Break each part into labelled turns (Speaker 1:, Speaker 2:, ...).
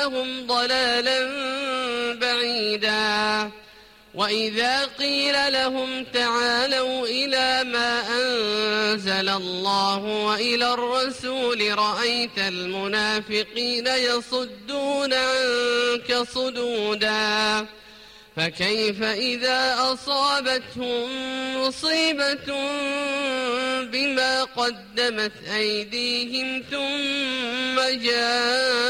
Speaker 1: يضلهم ضلالا بعيدا. وإذا قيل لهم تعالوا إلى ما أنزل الله وإلى الرسول رأيت المنافقين يصدون عنك صدودا. فكيف إذا أصابتهم مصيبة بما قدمت أيديهم ثم جاءوك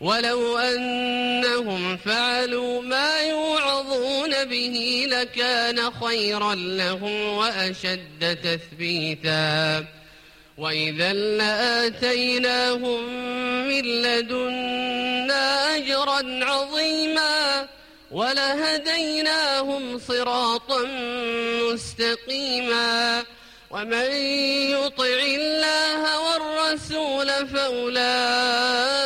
Speaker 1: ولو أنهم فعلوا ما يوعظون به لكان خيرا لهم وأشد تثبيتا. وإذا لآتيناهم من لدنا أجرا عظيما ولهديناهم صراطا مستقيما. ومن يطع الله والرسول فأولئك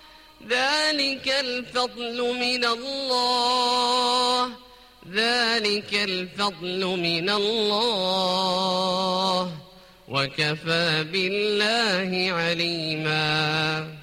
Speaker 1: ذلك الفضل من الله. ذلك الفضل من الله. وكفى بالله عليماً.